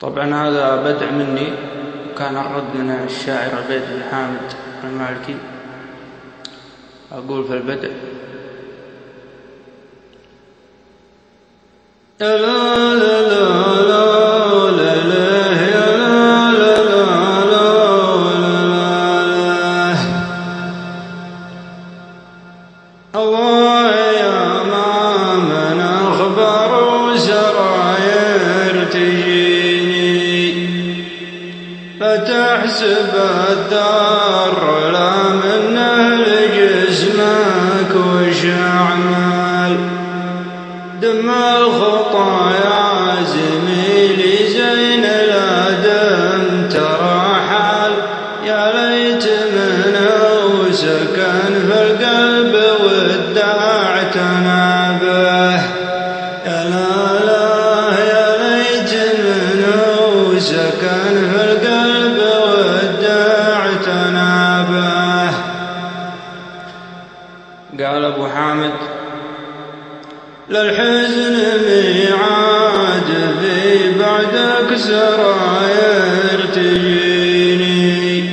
طبعا هذا بدع مني كان الرد من الشاعر عبيد بن حامد المالكي أقول في البدء لا لا لا لا فتحسب الدار لا من جسمك وش أعمال دم الخطايا زميلي زين الأدم ترى حال يا ليت منه سكن في القلب ودعتنا قال أبو حامد للحزن ميعاد في بعدك سراير تجيني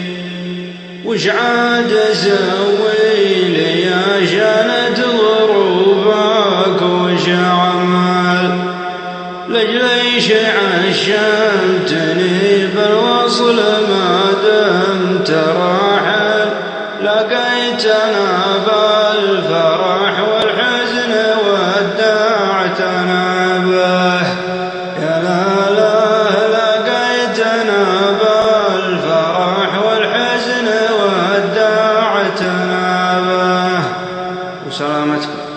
وش عاد أسوي لي شانت ظروفك وش أعمل؟ لجليش عشمتني بالوصل ما دمت راحل لقيتنا وسلامتكم